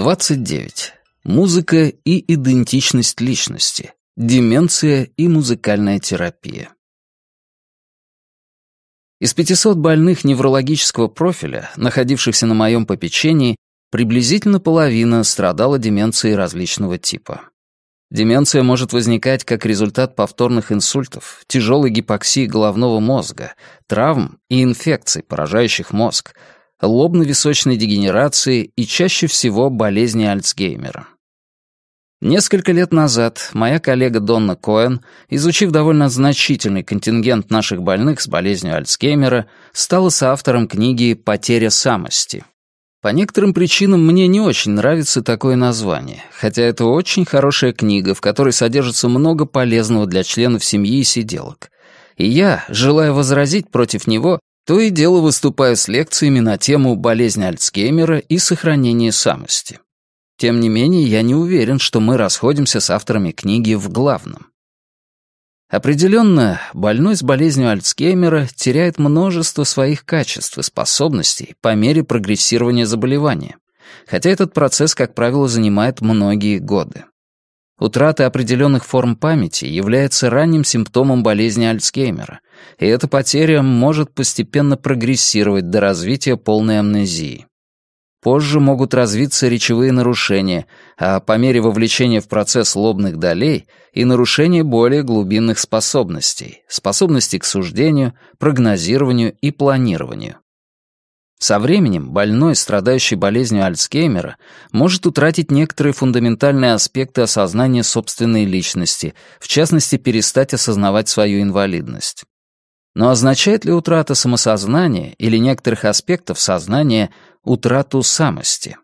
29. Музыка и идентичность личности. Деменция и музыкальная терапия. Из 500 больных неврологического профиля, находившихся на моем попечении, приблизительно половина страдала деменцией различного типа. Деменция может возникать как результат повторных инсультов, тяжелой гипоксии головного мозга, травм и инфекций, поражающих мозг, лобно-височной дегенерации и чаще всего болезни Альцгеймера. Несколько лет назад моя коллега Донна Коэн, изучив довольно значительный контингент наших больных с болезнью Альцгеймера, стала соавтором книги «Потеря самости». По некоторым причинам мне не очень нравится такое название, хотя это очень хорошая книга, в которой содержится много полезного для членов семьи и сиделок. И я, желая возразить против него, то и дело выступаю с лекциями на тему болезни Альцгеймера и сохранения самости. Тем не менее, я не уверен, что мы расходимся с авторами книги в главном. Определенно, больной с болезнью Альцгеймера теряет множество своих качеств и способностей по мере прогрессирования заболевания, хотя этот процесс, как правило, занимает многие годы. Утрата определенных форм памяти является ранним симптомом болезни Альцгеймера, и эта потеря может постепенно прогрессировать до развития полной амнезии. Позже могут развиться речевые нарушения, а по мере вовлечения в процесс лобных долей и нарушения более глубинных способностей, способности к суждению, прогнозированию и планированию. Со временем больной, страдающий болезнью Альцгеймера, может утратить некоторые фундаментальные аспекты осознания собственной личности, в частности, перестать осознавать свою инвалидность. Но означает ли утрата самосознания или некоторых аспектов сознания утрату самости?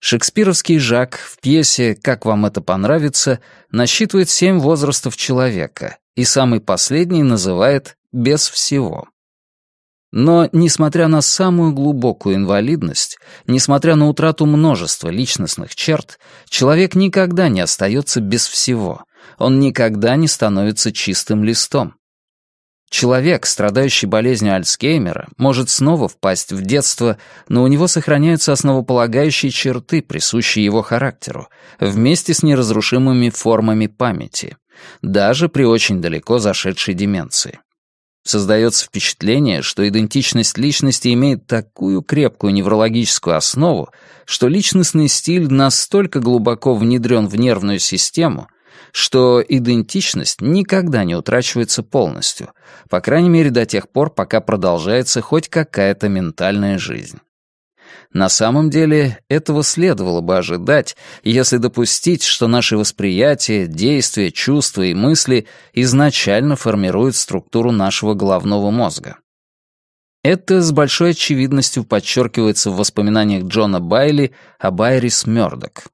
Шекспировский Жак в пьесе «Как вам это понравится» насчитывает семь возрастов человека, и самый последний называет «без всего». Но, несмотря на самую глубокую инвалидность, несмотря на утрату множества личностных черт, человек никогда не остается без всего. Он никогда не становится чистым листом. Человек, страдающий болезнью Альцгеймера, может снова впасть в детство, но у него сохраняются основополагающие черты, присущие его характеру, вместе с неразрушимыми формами памяти, даже при очень далеко зашедшей деменции создается впечатление, что идентичность личности имеет такую крепкую неврологическую основу, что личностный стиль настолько глубоко внедрен в нервную систему, что идентичность никогда не утрачивается полностью, по крайней мере до тех пор, пока продолжается хоть какая-то ментальная жизнь. На самом деле, этого следовало бы ожидать, если допустить, что наши восприятия, действия, чувства и мысли изначально формируют структуру нашего головного мозга. Это с большой очевидностью подчеркивается в воспоминаниях Джона Байли об Айрис Мёрдок.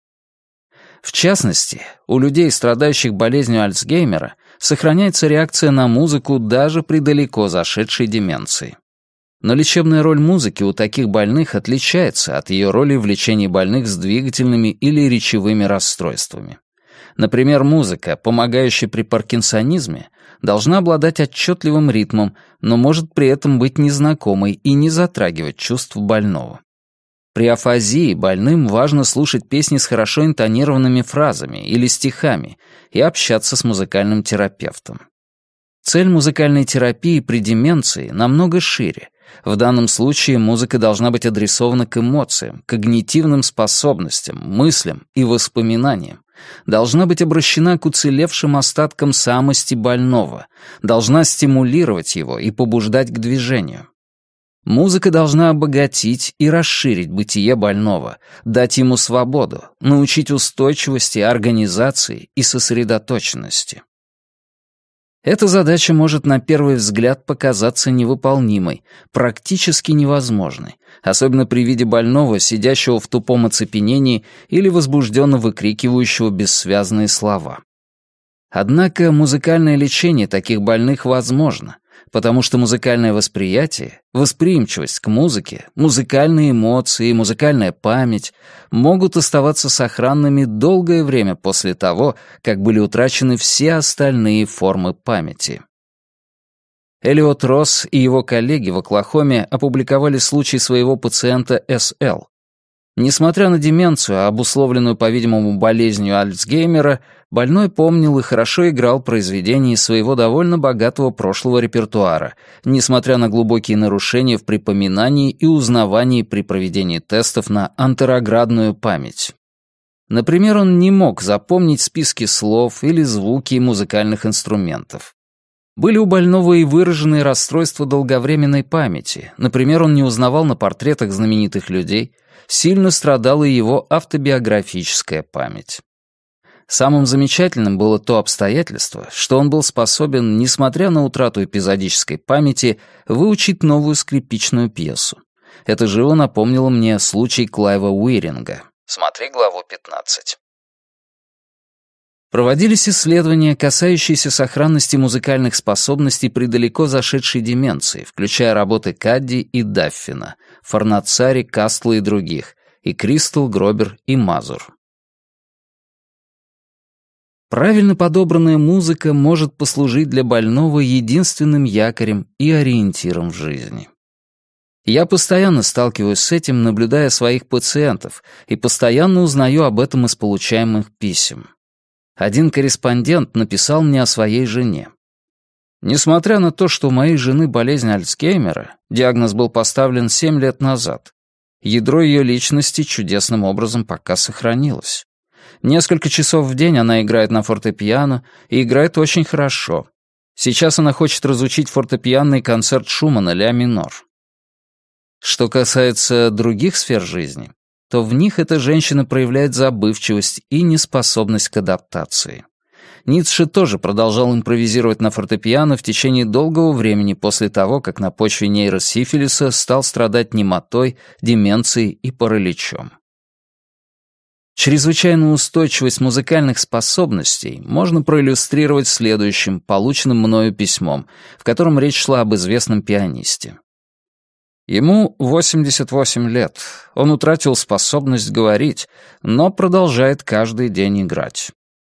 В частности, у людей, страдающих болезнью Альцгеймера, сохраняется реакция на музыку даже при далеко зашедшей деменции но лечебная роль музыки у таких больных отличается от ее роли в лечении больных с двигательными или речевыми расстройствами. Например, музыка, помогающая при паркинсонизме, должна обладать отчетливым ритмом, но может при этом быть незнакомой и не затрагивать чувств больного. При афазии больным важно слушать песни с хорошо интонированными фразами или стихами и общаться с музыкальным терапевтом. Цель музыкальной терапии при деменции намного шире. В данном случае музыка должна быть адресована к эмоциям, когнитивным способностям, мыслям и воспоминаниям. Должна быть обращена к уцелевшим остаткам самости больного, должна стимулировать его и побуждать к движению. Музыка должна обогатить и расширить бытие больного, дать ему свободу, научить устойчивости, организации и сосредоточенности. Эта задача может на первый взгляд показаться невыполнимой, практически невозможной, особенно при виде больного, сидящего в тупом оцепенении или возбужденно выкрикивающего бессвязные слова. Однако музыкальное лечение таких больных возможно, потому что музыкальное восприятие, восприимчивость к музыке, музыкальные эмоции, музыкальная память могут оставаться сохранными долгое время после того, как были утрачены все остальные формы памяти. Элиот Росс и его коллеги в Оклахоме опубликовали случай своего пациента С.Л., Несмотря на деменцию, обусловленную, по-видимому, болезнью Альцгеймера, больной помнил и хорошо играл произведения из своего довольно богатого прошлого репертуара, несмотря на глубокие нарушения в припоминании и узнавании при проведении тестов на антероградную память. Например, он не мог запомнить списки слов или звуки музыкальных инструментов. Были у больного и выраженные расстройства долговременной памяти. Например, он не узнавал на портретах знаменитых людей — сильно страдала и его автобиографическая память. Самым замечательным было то обстоятельство, что он был способен, несмотря на утрату эпизодической памяти, выучить новую скрипичную пьесу. Это живо напомнило мне случай Клайва Уиринга. Смотри главу 15. Проводились исследования, касающиеся сохранности музыкальных способностей при далеко зашедшей деменции, включая работы Кадди и Даффина, Фарнацари, Кастла и других, и Кристал, Гробер и Мазур. Правильно подобранная музыка может послужить для больного единственным якорем и ориентиром в жизни. Я постоянно сталкиваюсь с этим, наблюдая своих пациентов, и постоянно узнаю об этом из получаемых писем. Один корреспондент написал мне о своей жене. Несмотря на то, что у моей жены болезнь Альцгеймера, диагноз был поставлен 7 лет назад, ядро ее личности чудесным образом пока сохранилось. Несколько часов в день она играет на фортепиано и играет очень хорошо. Сейчас она хочет разучить фортепианный концерт Шумана «Ля минор». Что касается других сфер жизни, то в них эта женщина проявляет забывчивость и неспособность к адаптации. Ницше тоже продолжал импровизировать на фортепиано в течение долгого времени после того, как на почве нейросифилиса стал страдать немотой, деменцией и параличом. Чрезвычайную устойчивость музыкальных способностей можно проиллюстрировать следующим, полученным мною письмом, в котором речь шла об известном пианисте. Ему 88 лет, он утратил способность говорить, но продолжает каждый день играть.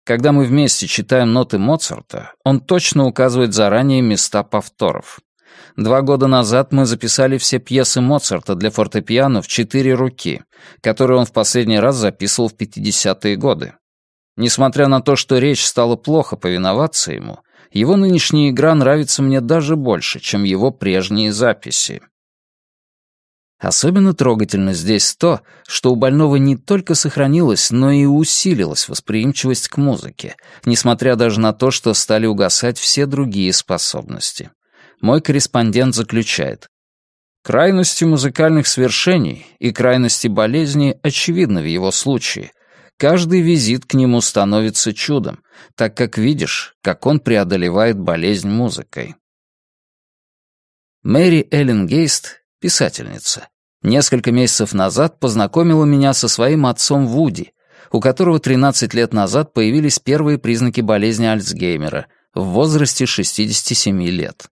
Когда мы вместе читаем ноты Моцарта, он точно указывает заранее места повторов. Два года назад мы записали все пьесы Моцарта для фортепиано в четыре руки, которые он в последний раз записывал в 50-е годы. Несмотря на то, что речь стала плохо повиноваться ему, его нынешняя игра нравится мне даже больше, чем его прежние записи. Особенно трогательно здесь то, что у больного не только сохранилась, но и усилилась восприимчивость к музыке, несмотря даже на то, что стали угасать все другие способности. Мой корреспондент заключает. Крайности музыкальных свершений и крайности болезни очевидны в его случае. Каждый визит к нему становится чудом, так как видишь, как он преодолевает болезнь музыкой. Мэри Эллен Гейст писательница, несколько месяцев назад познакомила меня со своим отцом Вуди, у которого 13 лет назад появились первые признаки болезни Альцгеймера в возрасте 67 лет.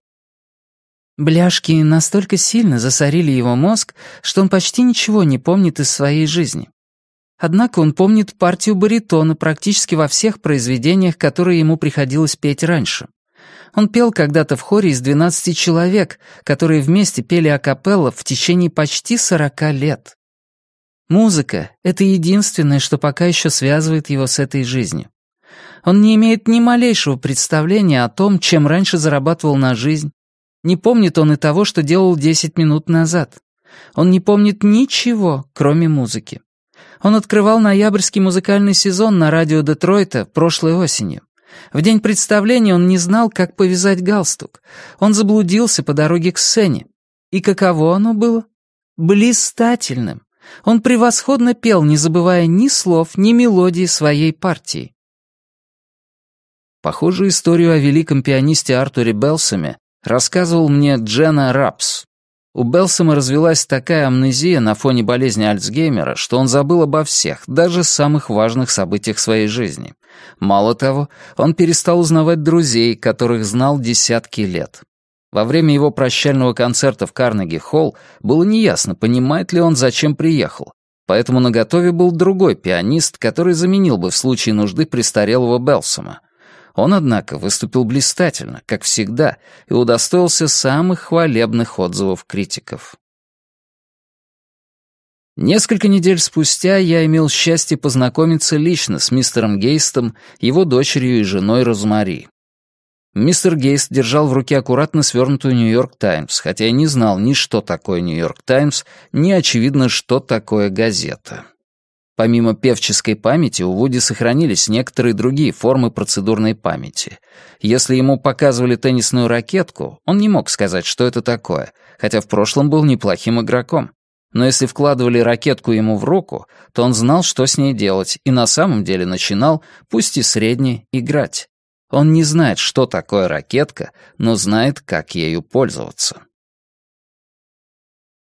Бляшки настолько сильно засорили его мозг, что он почти ничего не помнит из своей жизни. Однако он помнит партию баритона практически во всех произведениях, которые ему приходилось петь раньше. Он пел когда-то в хоре из 12 человек, которые вместе пели акапелла в течение почти 40 лет. Музыка — это единственное, что пока еще связывает его с этой жизнью. Он не имеет ни малейшего представления о том, чем раньше зарабатывал на жизнь. Не помнит он и того, что делал 10 минут назад. Он не помнит ничего, кроме музыки. Он открывал ноябрьский музыкальный сезон на радио Детройта прошлой осенью. В день представления он не знал, как повязать галстук. Он заблудился по дороге к сцене. И каково оно было? Блистательным. Он превосходно пел, не забывая ни слов, ни мелодии своей партии. Похожую историю о великом пианисте Артуре Белсоме рассказывал мне Джена Рапс, у Белсома развелась такая амнезия на фоне болезни Альцгеймера, что он забыл обо всех, даже самых важных событиях своей жизни. Мало того, он перестал узнавать друзей, которых знал десятки лет. Во время его прощального концерта в Карнеги-холл было неясно, понимает ли он, зачем приехал. Поэтому на готове был другой пианист, который заменил бы в случае нужды престарелого Белсома. Он, однако, выступил блистательно, как всегда, и удостоился самых хвалебных отзывов критиков. Несколько недель спустя я имел счастье познакомиться лично с мистером Гейстом, его дочерью и женой Розмари. Мистер Гейст держал в руке аккуратно свернутую «Нью-Йорк Таймс», хотя и не знал ни что такое «Нью-Йорк Таймс», ни, очевидно, что такое газета. Помимо певческой памяти у Вуди сохранились некоторые другие формы процедурной памяти. Если ему показывали теннисную ракетку, он не мог сказать, что это такое, хотя в прошлом был неплохим игроком. Но если вкладывали ракетку ему в руку, то он знал, что с ней делать, и на самом деле начинал, пусть и средне, играть. Он не знает, что такое ракетка, но знает, как ею пользоваться.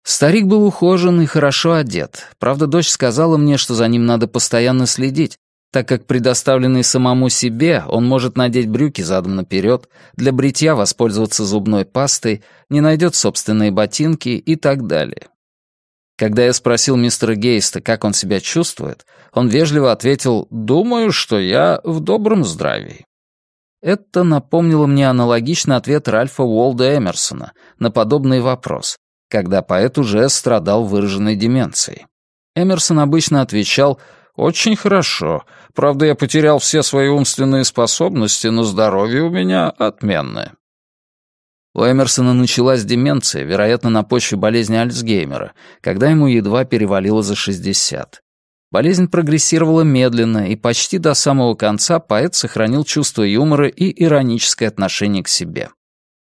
Старик был ухожен и хорошо одет. Правда, дочь сказала мне, что за ним надо постоянно следить, так как предоставленный самому себе он может надеть брюки задом наперед, для бритья воспользоваться зубной пастой, не найдет собственные ботинки и так далее. Когда я спросил мистера Гейста, как он себя чувствует, он вежливо ответил «Думаю, что я в добром здравии». Это напомнило мне аналогичный ответ Ральфа Уолда Эмерсона на подобный вопрос, когда поэт уже страдал выраженной деменцией. Эмерсон обычно отвечал «Очень хорошо. Правда, я потерял все свои умственные способности, но здоровье у меня отменное». У Эмерсона началась деменция, вероятно, на почве болезни Альцгеймера, когда ему едва перевалило за 60. Болезнь прогрессировала медленно, и почти до самого конца поэт сохранил чувство юмора и ироническое отношение к себе.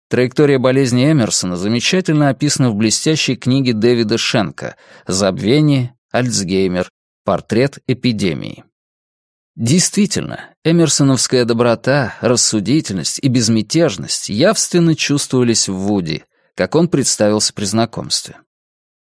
Траектория болезни Эмерсона замечательно описана в блестящей книге Дэвида Шенка «Забвение, Альцгеймер, портрет эпидемии». Действительно, эмерсоновская доброта, рассудительность и безмятежность явственно чувствовались в Вуди, как он представился при знакомстве.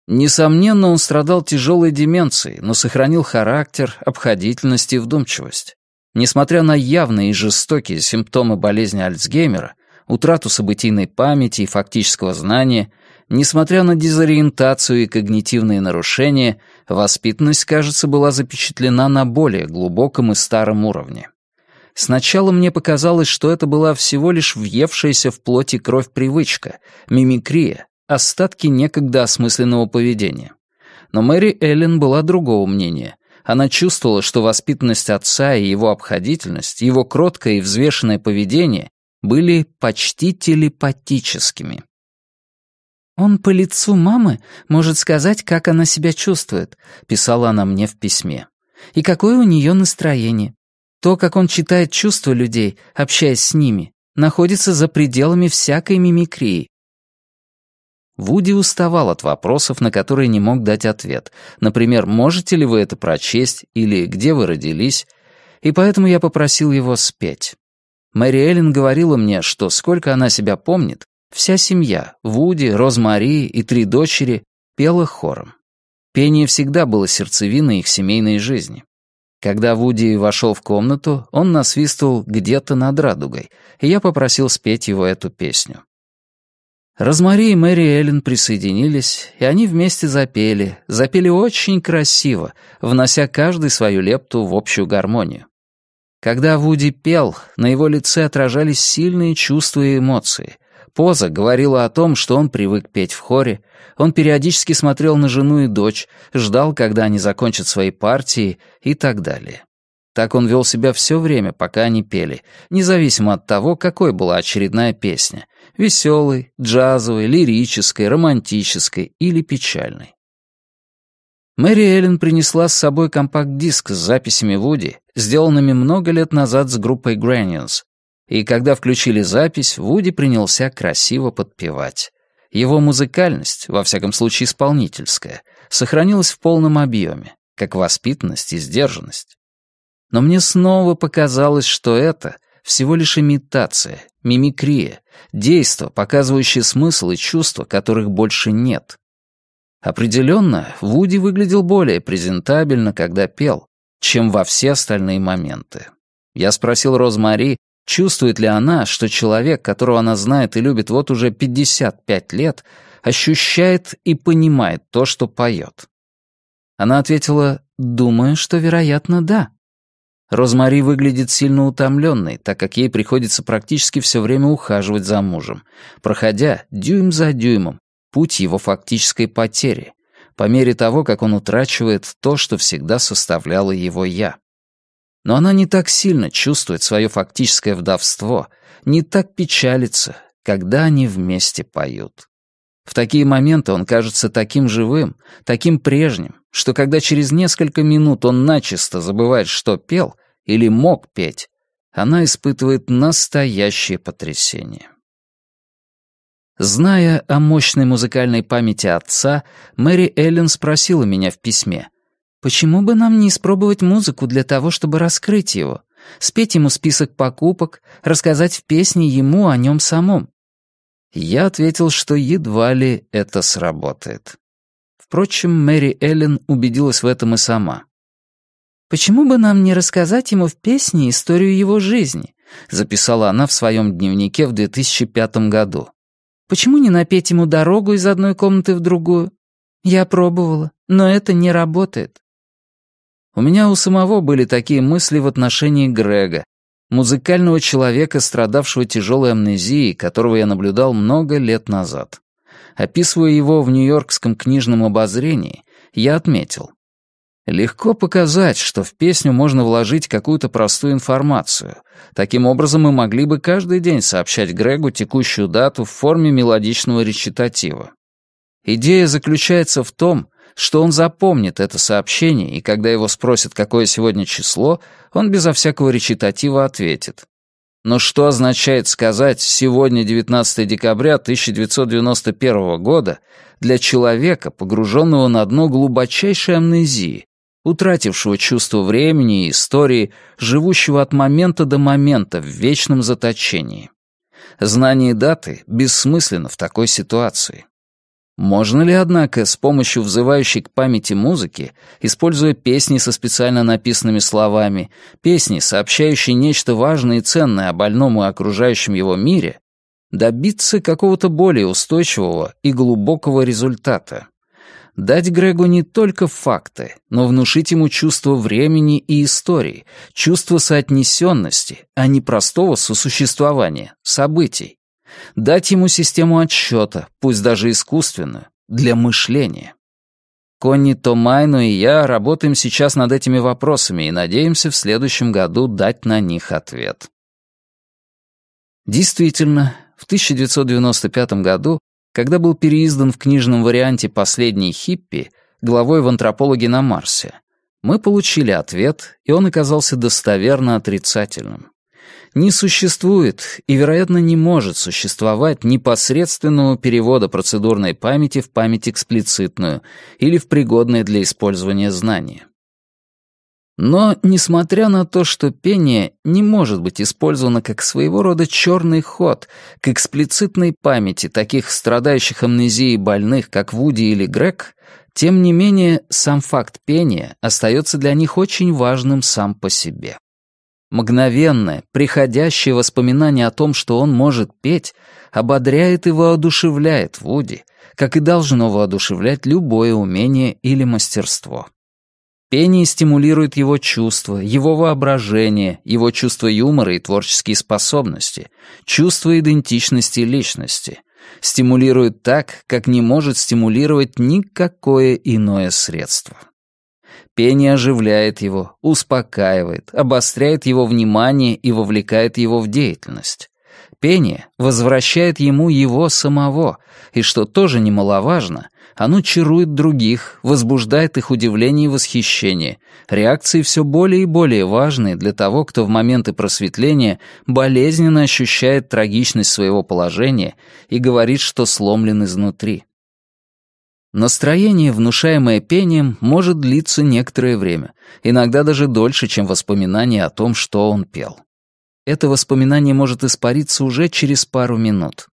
Несомненно, он страдал тяжелой деменцией, но сохранил характер, обходительность и вдумчивость. Несмотря на явные и жестокие симптомы болезни Альцгеймера, утрату событийной памяти и фактического знания, несмотря на дезориентацию и когнитивные нарушения, воспитанность, кажется, была запечатлена на более глубоком и старом уровне. Сначала мне показалось, что это была всего лишь въевшаяся в плоть и кровь привычка, мимикрия, остатки некогда осмысленного поведения. Но Мэри Эллен была другого мнения. Она чувствовала, что воспитанность отца и его обходительность, его кроткое и взвешенное поведение были почти телепатическими. «Он по лицу мамы может сказать, как она себя чувствует», — писала она мне в письме. «И какое у нее настроение. То, как он читает чувства людей, общаясь с ними, находится за пределами всякой мимикрии. Вуди уставал от вопросов, на которые не мог дать ответ. Например, можете ли вы это прочесть или где вы родились? И поэтому я попросил его спеть. Мэри Эллен говорила мне, что сколько она себя помнит, вся семья, Вуди, Розмари и три дочери, пела хором. Пение всегда было сердцевиной их семейной жизни. Когда Вуди вошел в комнату, он насвистывал «Где-то над радугой», и я попросил спеть его эту песню. Розмари и Мэри Эллен присоединились, и они вместе запели, запели очень красиво, внося каждый свою лепту в общую гармонию. Когда Вуди пел, на его лице отражались сильные чувства и эмоции. Поза говорила о том, что он привык петь в хоре. Он периодически смотрел на жену и дочь, ждал, когда они закончат свои партии и так далее. Так он вел себя все время, пока они пели, независимо от того, какой была очередная песня — веселой, джазовой, лирической, романтической или печальной. Мэри Эллен принесла с собой компакт-диск с записями Вуди сделанными много лет назад с группой Грэниус, и когда включили запись, Вуди принялся красиво подпевать. Его музыкальность, во всяком случае исполнительская, сохранилась в полном объеме, как воспитанность и сдержанность. Но мне снова показалось, что это всего лишь имитация, мимикрия, действо, показывающее смысл и чувства, которых больше нет. Определенно, Вуди выглядел более презентабельно, когда пел, чем во все остальные моменты. Я спросил Розмари, чувствует ли она, что человек, которого она знает и любит вот уже 55 лет, ощущает и понимает то, что поет. Она ответила, думаю, что, вероятно, да. Розмари выглядит сильно утомленной, так как ей приходится практически все время ухаживать за мужем, проходя дюйм за дюймом путь его фактической потери, по мере того, как он утрачивает то, что всегда составляло его «я». Но она не так сильно чувствует свое фактическое вдовство, не так печалится, когда они вместе поют. В такие моменты он кажется таким живым, таким прежним, что когда через несколько минут он начисто забывает, что пел или мог петь, она испытывает настоящее потрясение. Зная о мощной музыкальной памяти отца, Мэри Эллен спросила меня в письме, «Почему бы нам не испробовать музыку для того, чтобы раскрыть его? Спеть ему список покупок, рассказать в песне ему о нем самом?» Я ответил, что едва ли это сработает. Впрочем, Мэри Эллен убедилась в этом и сама. «Почему бы нам не рассказать ему в песне историю его жизни?» записала она в своем дневнике в 2005 году. Почему не напеть ему дорогу из одной комнаты в другую? Я пробовала, но это не работает. У меня у самого были такие мысли в отношении Грега, музыкального человека, страдавшего тяжелой амнезией, которого я наблюдал много лет назад. Описывая его в Нью-Йоркском книжном обозрении, я отметил, Легко показать, что в песню можно вложить какую-то простую информацию. Таким образом, мы могли бы каждый день сообщать Грегу текущую дату в форме мелодичного речитатива. Идея заключается в том, что он запомнит это сообщение, и когда его спросят, какое сегодня число, он безо всякого речитатива ответит. Но что означает сказать «сегодня 19 декабря 1991 года» для человека, погруженного на дно глубочайшей амнезии, утратившего чувство времени и истории, живущего от момента до момента в вечном заточении. Знание даты бессмысленно в такой ситуации. Можно ли, однако, с помощью взывающей к памяти музыки, используя песни со специально написанными словами, песни, сообщающие нечто важное и ценное о больном и окружающем его мире, добиться какого-то более устойчивого и глубокого результата? Дать Грегу не только факты, но внушить ему чувство времени и истории, чувство соотнесенности, а не простого сосуществования, событий. Дать ему систему отсчета, пусть даже искусственную, для мышления. Конни Томайну и я работаем сейчас над этими вопросами и надеемся в следующем году дать на них ответ. Действительно, в 1995 году когда был переиздан в книжном варианте «Последний хиппи» главой в «Антропологе на Марсе», мы получили ответ, и он оказался достоверно отрицательным. Не существует и, вероятно, не может существовать непосредственного перевода процедурной памяти в память эксплицитную или в пригодное для использования знания. Но, несмотря на то, что пение не может быть использовано как своего рода черный ход к эксплицитной памяти таких страдающих амнезией больных, как Вуди или Грег, тем не менее сам факт пения остается для них очень важным сам по себе. Мгновенное, приходящее воспоминание о том, что он может петь, ободряет и воодушевляет Вуди, как и должно воодушевлять любое умение или мастерство. Пение стимулирует его чувства, его воображение, его чувство юмора и творческие способности, чувство идентичности личности. Стимулирует так, как не может стимулировать никакое иное средство. Пение оживляет его, успокаивает, обостряет его внимание и вовлекает его в деятельность. Пение возвращает ему его самого, и, что тоже немаловажно, оно чарует других, возбуждает их удивление и восхищение. Реакции все более и более важны для того, кто в моменты просветления болезненно ощущает трагичность своего положения и говорит, что сломлен изнутри. Настроение, внушаемое пением, может длиться некоторое время, иногда даже дольше, чем воспоминание о том, что он пел. Это воспоминание может испариться уже через пару минут.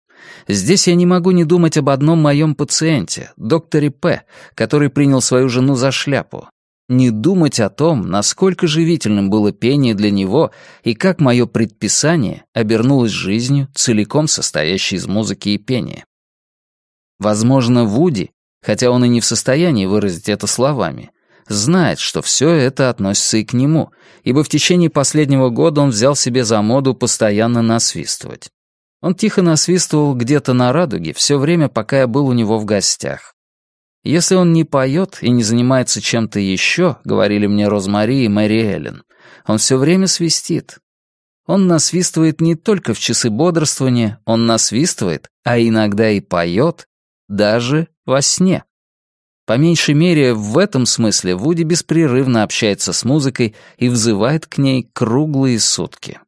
Здесь я не могу не думать об одном моем пациенте, докторе П., который принял свою жену за шляпу. Не думать о том, насколько живительным было пение для него и как мое предписание обернулось жизнью, целиком состоящей из музыки и пения. Возможно, Вуди, хотя он и не в состоянии выразить это словами, знает, что все это относится и к нему, ибо в течение последнего года он взял себе за моду постоянно насвистывать. Он тихо насвистывал где-то на радуге все время, пока я был у него в гостях. Если он не поет и не занимается чем-то еще, говорили мне Розмари и Мэри Эллен, он все время свистит. Он насвистывает не только в часы бодрствования, он насвистывает, а иногда и поет, даже во сне. По меньшей мере, в этом смысле Вуди беспрерывно общается с музыкой и взывает к ней круглые сутки.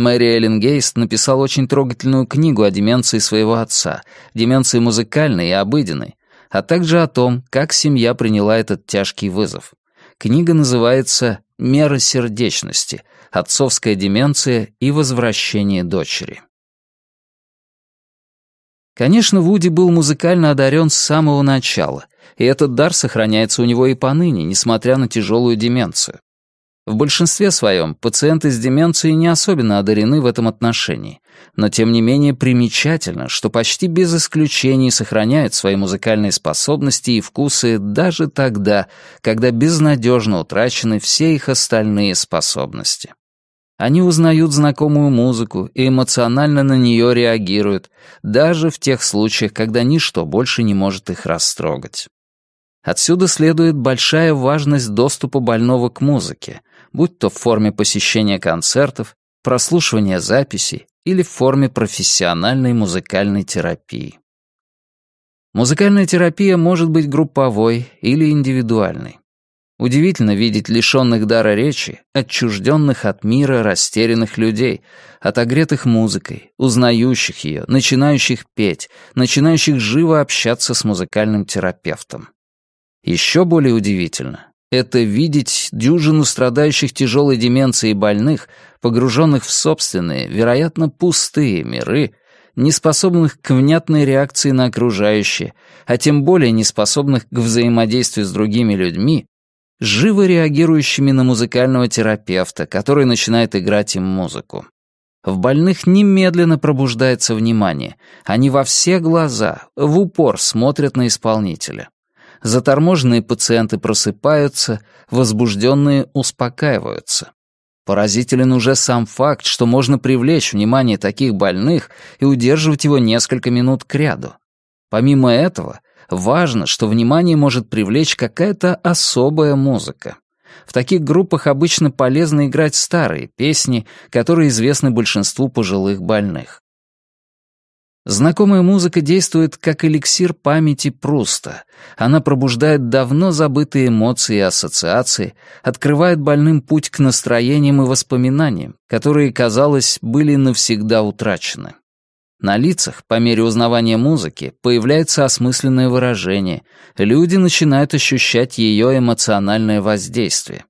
Мэри Эллен Гейст написал очень трогательную книгу о деменции своего отца, деменции музыкальной и обыденной, а также о том, как семья приняла этот тяжкий вызов. Книга называется «Мера сердечности. Отцовская деменция и возвращение дочери». Конечно, Вуди был музыкально одарен с самого начала, и этот дар сохраняется у него и поныне, несмотря на тяжелую деменцию. В большинстве своем пациенты с деменцией не особенно одарены в этом отношении, но тем не менее примечательно, что почти без исключений сохраняют свои музыкальные способности и вкусы даже тогда, когда безнадежно утрачены все их остальные способности. Они узнают знакомую музыку и эмоционально на нее реагируют, даже в тех случаях, когда ничто больше не может их растрогать. Отсюда следует большая важность доступа больного к музыке, будь то в форме посещения концертов, прослушивания записей или в форме профессиональной музыкальной терапии. Музыкальная терапия может быть групповой или индивидуальной. Удивительно видеть лишенных дара речи, отчужденных от мира растерянных людей, отогретых музыкой, узнающих ее, начинающих петь, начинающих живо общаться с музыкальным терапевтом. Еще более удивительно это видеть дюжину страдающих тяжелой деменцией больных, погруженных в собственные, вероятно, пустые миры, неспособных к внятной реакции на окружающее, а тем более неспособных к взаимодействию с другими людьми, живо реагирующими на музыкального терапевта, который начинает играть им музыку. В больных немедленно пробуждается внимание. Они во все глаза, в упор смотрят на исполнителя заторможенные пациенты просыпаются, возбужденные успокаиваются. Поразителен уже сам факт, что можно привлечь внимание таких больных и удерживать его несколько минут кряду. Помимо этого, важно, что внимание может привлечь какая-то особая музыка. В таких группах обычно полезно играть старые песни, которые известны большинству пожилых больных. Знакомая музыка действует как эликсир памяти Пруста. Она пробуждает давно забытые эмоции и ассоциации, открывает больным путь к настроениям и воспоминаниям, которые, казалось, были навсегда утрачены. На лицах, по мере узнавания музыки, появляется осмысленное выражение, люди начинают ощущать ее эмоциональное воздействие.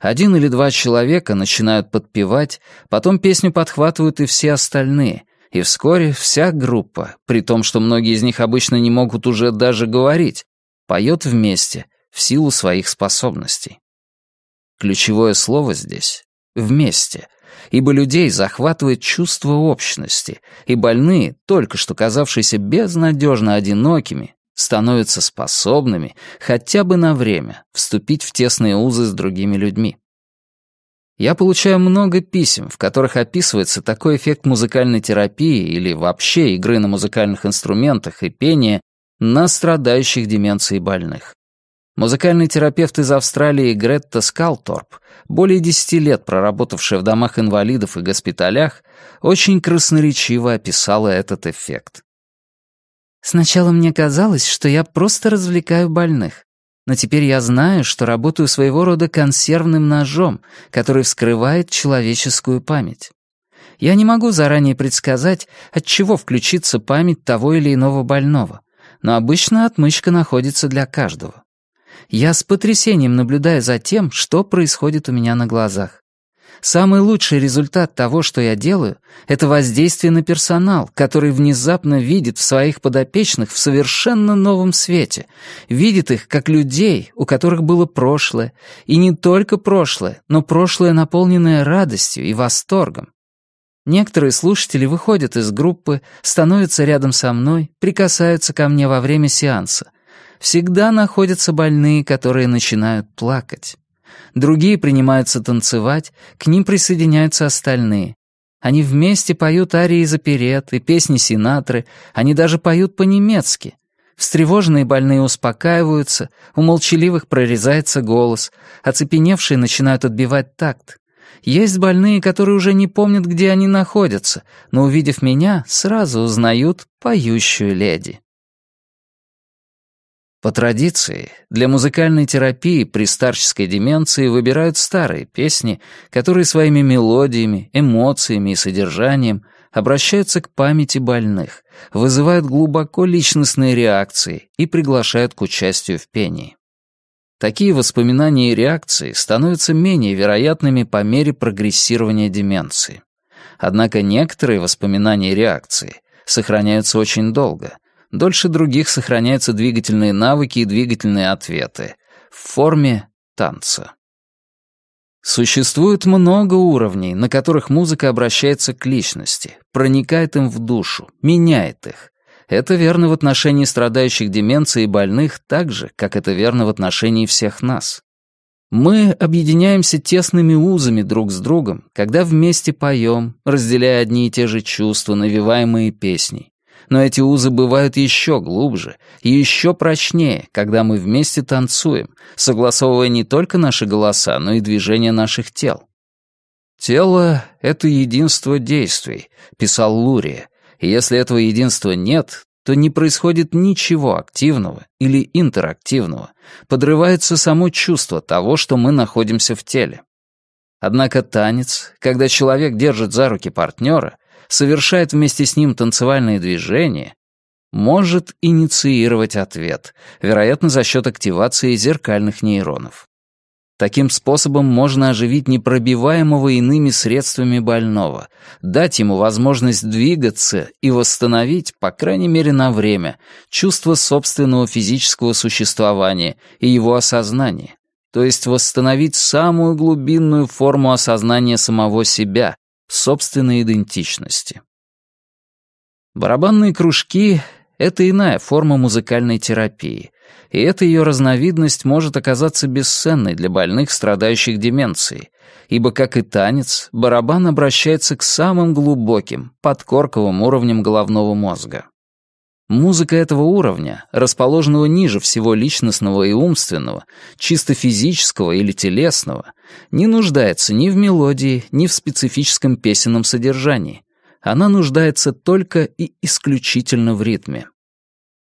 Один или два человека начинают подпевать, потом песню подхватывают и все остальные, и вскоре вся группа, при том, что многие из них обычно не могут уже даже говорить, поет вместе в силу своих способностей. Ключевое слово здесь — «вместе», ибо людей захватывает чувство общности, и больные, только что казавшиеся безнадежно одинокими, становятся способными хотя бы на время вступить в тесные узы с другими людьми. Я получаю много писем, в которых описывается такой эффект музыкальной терапии или вообще игры на музыкальных инструментах и пения на страдающих деменцией больных. Музыкальный терапевт из Австралии Гретта Скалторп, более 10 лет проработавшая в домах инвалидов и госпиталях, очень красноречиво описала этот эффект. «Сначала мне казалось, что я просто развлекаю больных но теперь я знаю, что работаю своего рода консервным ножом, который вскрывает человеческую память. Я не могу заранее предсказать, от чего включится память того или иного больного, но обычно отмычка находится для каждого. Я с потрясением наблюдаю за тем, что происходит у меня на глазах. Самый лучший результат того, что я делаю, это воздействие на персонал, который внезапно видит в своих подопечных в совершенно новом свете, видит их как людей, у которых было прошлое, и не только прошлое, но прошлое, наполненное радостью и восторгом. Некоторые слушатели выходят из группы, становятся рядом со мной, прикасаются ко мне во время сеанса. Всегда находятся больные, которые начинают плакать другие принимаются танцевать, к ним присоединяются остальные. Они вместе поют арии из оперет и песни Синатры, они даже поют по-немецки. Встревоженные больные успокаиваются, у молчаливых прорезается голос, оцепеневшие начинают отбивать такт. Есть больные, которые уже не помнят, где они находятся, но, увидев меня, сразу узнают поющую леди. По традиции, для музыкальной терапии при старческой деменции выбирают старые песни, которые своими мелодиями, эмоциями и содержанием обращаются к памяти больных, вызывают глубоко личностные реакции и приглашают к участию в пении. Такие воспоминания и реакции становятся менее вероятными по мере прогрессирования деменции. Однако некоторые воспоминания и реакции сохраняются очень долго — дольше других сохраняются двигательные навыки и двигательные ответы в форме танца. Существует много уровней, на которых музыка обращается к личности, проникает им в душу, меняет их. Это верно в отношении страдающих деменцией больных так же, как это верно в отношении всех нас. Мы объединяемся тесными узами друг с другом, когда вместе поем, разделяя одни и те же чувства, навиваемые песней но эти узы бывают еще глубже и еще прочнее, когда мы вместе танцуем, согласовывая не только наши голоса, но и движения наших тел. «Тело — это единство действий», — писал Лурия, и если этого единства нет, то не происходит ничего активного или интерактивного, подрывается само чувство того, что мы находимся в теле. Однако танец, когда человек держит за руки партнера, совершает вместе с ним танцевальные движения, может инициировать ответ, вероятно, за счет активации зеркальных нейронов. Таким способом можно оживить непробиваемого иными средствами больного, дать ему возможность двигаться и восстановить, по крайней мере на время, чувство собственного физического существования и его осознания, то есть восстановить самую глубинную форму осознания самого себя, собственной идентичности. Барабанные кружки — это иная форма музыкальной терапии, и эта ее разновидность может оказаться бесценной для больных, страдающих деменцией, ибо, как и танец, барабан обращается к самым глубоким, подкорковым уровням головного мозга. Музыка этого уровня, расположенного ниже всего личностного и умственного, чисто физического или телесного, не нуждается ни в мелодии, ни в специфическом песенном содержании. Она нуждается только и исключительно в ритме.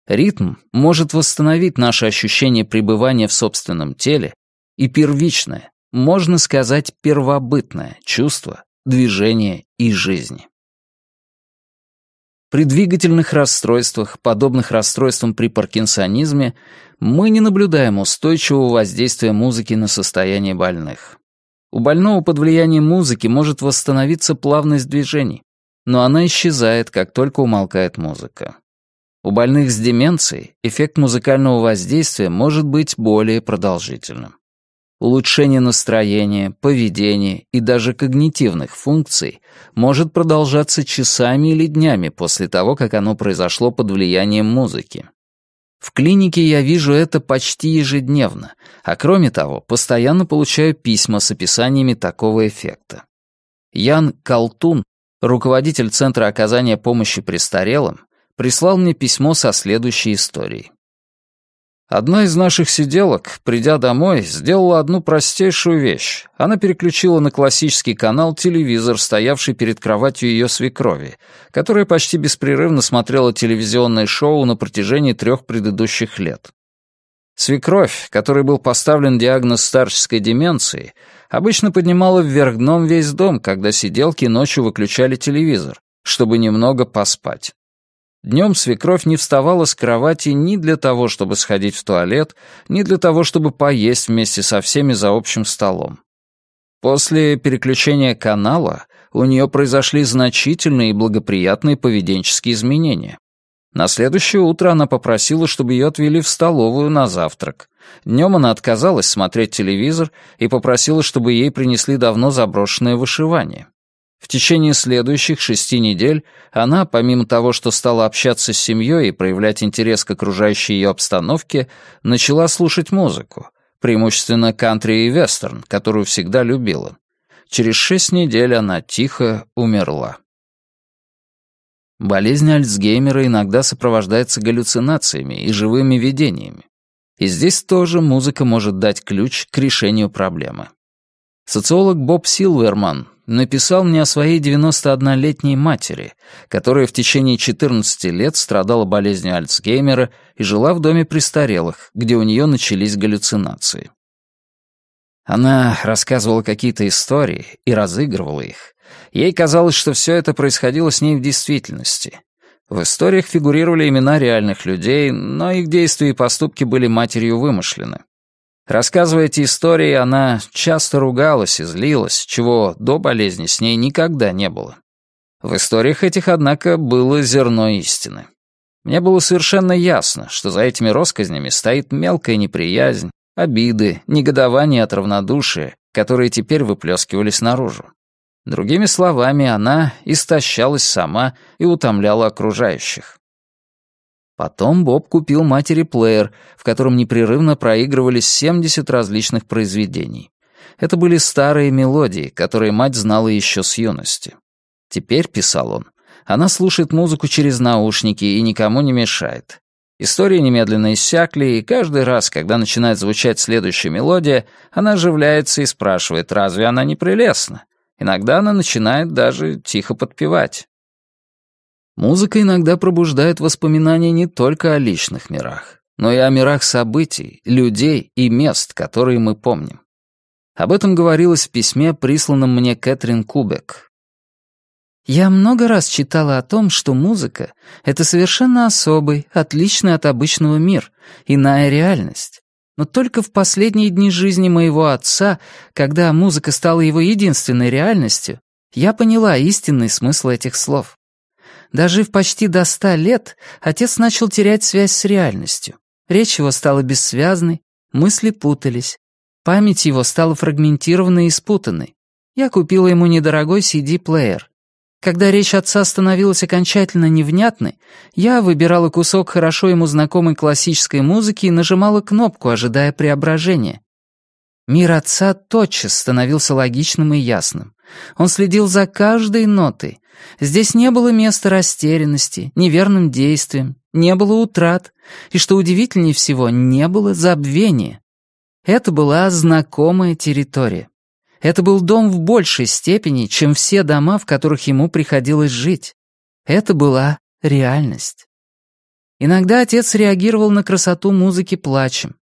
Ритм может восстановить наше ощущение пребывания в собственном теле и первичное, можно сказать, первобытное чувство движения и жизни. При двигательных расстройствах, подобных расстройствам при паркинсонизме, мы не наблюдаем устойчивого воздействия музыки на состояние больных. У больного под влиянием музыки может восстановиться плавность движений, но она исчезает, как только умолкает музыка. У больных с деменцией эффект музыкального воздействия может быть более продолжительным улучшение настроения, поведения и даже когнитивных функций может продолжаться часами или днями после того, как оно произошло под влиянием музыки. В клинике я вижу это почти ежедневно, а кроме того, постоянно получаю письма с описаниями такого эффекта. Ян Колтун, руководитель Центра оказания помощи престарелым, прислал мне письмо со следующей историей. Одна из наших сиделок, придя домой, сделала одну простейшую вещь. Она переключила на классический канал телевизор, стоявший перед кроватью ее свекрови, которая почти беспрерывно смотрела телевизионное шоу на протяжении трех предыдущих лет. Свекровь, которой был поставлен диагноз старческой деменции, обычно поднимала вверх дном весь дом, когда сиделки ночью выключали телевизор, чтобы немного поспать. Днем свекровь не вставала с кровати ни для того, чтобы сходить в туалет, ни для того, чтобы поесть вместе со всеми за общим столом. После переключения канала у нее произошли значительные и благоприятные поведенческие изменения. На следующее утро она попросила, чтобы ее отвели в столовую на завтрак. Днем она отказалась смотреть телевизор и попросила, чтобы ей принесли давно заброшенное вышивание. В течение следующих шести недель она, помимо того, что стала общаться с семьей и проявлять интерес к окружающей ее обстановке, начала слушать музыку, преимущественно кантри и вестерн, которую всегда любила. Через шесть недель она тихо умерла. Болезнь Альцгеймера иногда сопровождается галлюцинациями и живыми видениями. И здесь тоже музыка может дать ключ к решению проблемы. Социолог Боб Силверман написал мне о своей 91-летней матери, которая в течение 14 лет страдала болезнью Альцгеймера и жила в доме престарелых, где у нее начались галлюцинации. Она рассказывала какие-то истории и разыгрывала их. Ей казалось, что все это происходило с ней в действительности. В историях фигурировали имена реальных людей, но их действия и поступки были матерью вымышлены. Рассказывая эти истории, она часто ругалась и злилась, чего до болезни с ней никогда не было. В историях этих, однако, было зерно истины. Мне было совершенно ясно, что за этими россказнями стоит мелкая неприязнь, обиды, негодование от равнодушия, которые теперь выплескивались наружу. Другими словами, она истощалась сама и утомляла окружающих. Потом Боб купил матери плеер, в котором непрерывно проигрывались 70 различных произведений. Это были старые мелодии, которые мать знала еще с юности. Теперь, писал он, она слушает музыку через наушники и никому не мешает. Истории немедленно иссякли, и каждый раз, когда начинает звучать следующая мелодия, она оживляется и спрашивает, разве она не прелестна? Иногда она начинает даже тихо подпевать. Музыка иногда пробуждает воспоминания не только о личных мирах, но и о мирах событий, людей и мест, которые мы помним. Об этом говорилось в письме, присланном мне Кэтрин Кубек. «Я много раз читала о том, что музыка — это совершенно особый, отличный от обычного мир, иная реальность. Но только в последние дни жизни моего отца, когда музыка стала его единственной реальностью, я поняла истинный смысл этих слов. Дожив почти до ста лет, отец начал терять связь с реальностью. Речь его стала бессвязной, мысли путались. Память его стала фрагментированной и спутанной. Я купила ему недорогой CD-плеер. Когда речь отца становилась окончательно невнятной, я выбирала кусок хорошо ему знакомой классической музыки и нажимала кнопку, ожидая преображения. Мир отца тотчас становился логичным и ясным. Он следил за каждой нотой. Здесь не было места растерянности, неверным действиям, не было утрат, и, что удивительнее всего, не было забвения. Это была знакомая территория. Это был дом в большей степени, чем все дома, в которых ему приходилось жить. Это была реальность. Иногда отец реагировал на красоту музыки плачем.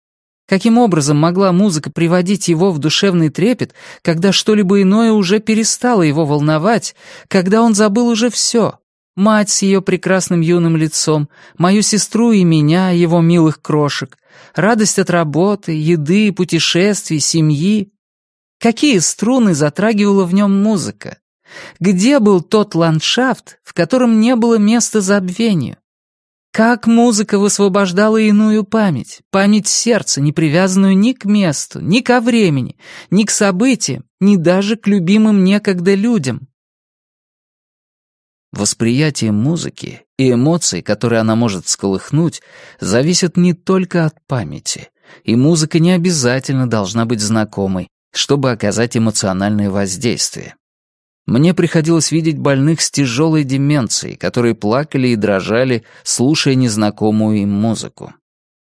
Каким образом могла музыка приводить его в душевный трепет, когда что-либо иное уже перестало его волновать, когда он забыл уже все? Мать с ее прекрасным юным лицом, мою сестру и меня, его милых крошек, радость от работы, еды, путешествий, семьи. Какие струны затрагивала в нем музыка? Где был тот ландшафт, в котором не было места забвению? Как музыка высвобождала иную память, память сердца, не привязанную ни к месту, ни ко времени, ни к событиям, ни даже к любимым некогда людям. Восприятие музыки и эмоций, которые она может всколыхнуть, зависят не только от памяти, и музыка не обязательно должна быть знакомой, чтобы оказать эмоциональное воздействие. Мне приходилось видеть больных с тяжелой деменцией, которые плакали и дрожали, слушая незнакомую им музыку.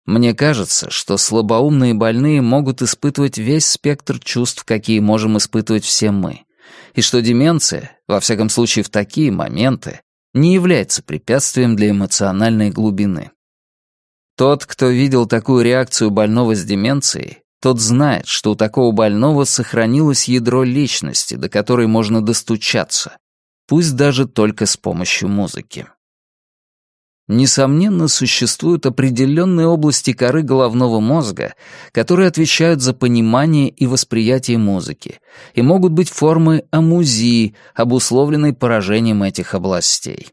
Мне кажется, что слабоумные больные могут испытывать весь спектр чувств, какие можем испытывать все мы, и что деменция, во всяком случае в такие моменты, не является препятствием для эмоциональной глубины. Тот, кто видел такую реакцию больного с деменцией, тот знает, что у такого больного сохранилось ядро личности, до которой можно достучаться, пусть даже только с помощью музыки. Несомненно, существуют определенные области коры головного мозга, которые отвечают за понимание и восприятие музыки, и могут быть формы амузии, обусловленной поражением этих областей.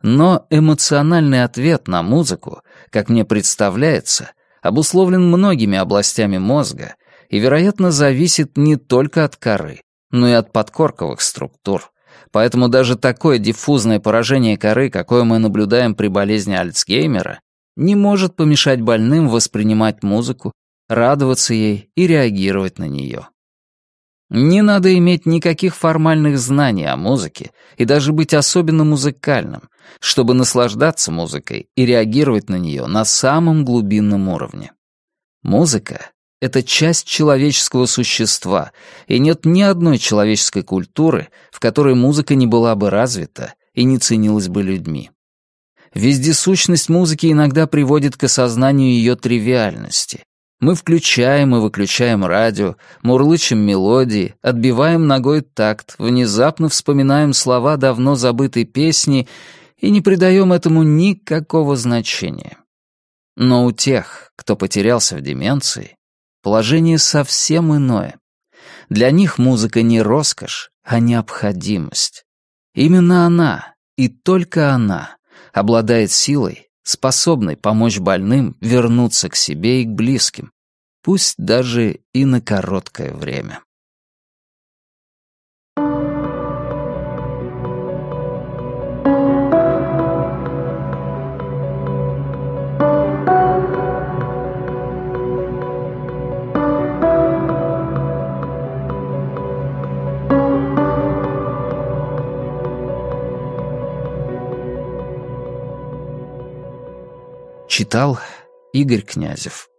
Но эмоциональный ответ на музыку, как мне представляется, обусловлен многими областями мозга и, вероятно, зависит не только от коры, но и от подкорковых структур. Поэтому даже такое диффузное поражение коры, какое мы наблюдаем при болезни Альцгеймера, не может помешать больным воспринимать музыку, радоваться ей и реагировать на нее. Не надо иметь никаких формальных знаний о музыке и даже быть особенно музыкальным, чтобы наслаждаться музыкой и реагировать на нее на самом глубинном уровне. Музыка — это часть человеческого существа, и нет ни одной человеческой культуры, в которой музыка не была бы развита и не ценилась бы людьми. Вездесущность музыки иногда приводит к осознанию ее тривиальности, мы включаем и выключаем радио, мурлычем мелодии, отбиваем ногой такт, внезапно вспоминаем слова давно забытой песни и не придаем этому никакого значения. Но у тех, кто потерялся в деменции, положение совсем иное. Для них музыка не роскошь, а необходимость. Именно она, и только она, обладает силой, способной помочь больным вернуться к себе и к близким, пусть даже и на короткое время. Читал Игорь Князев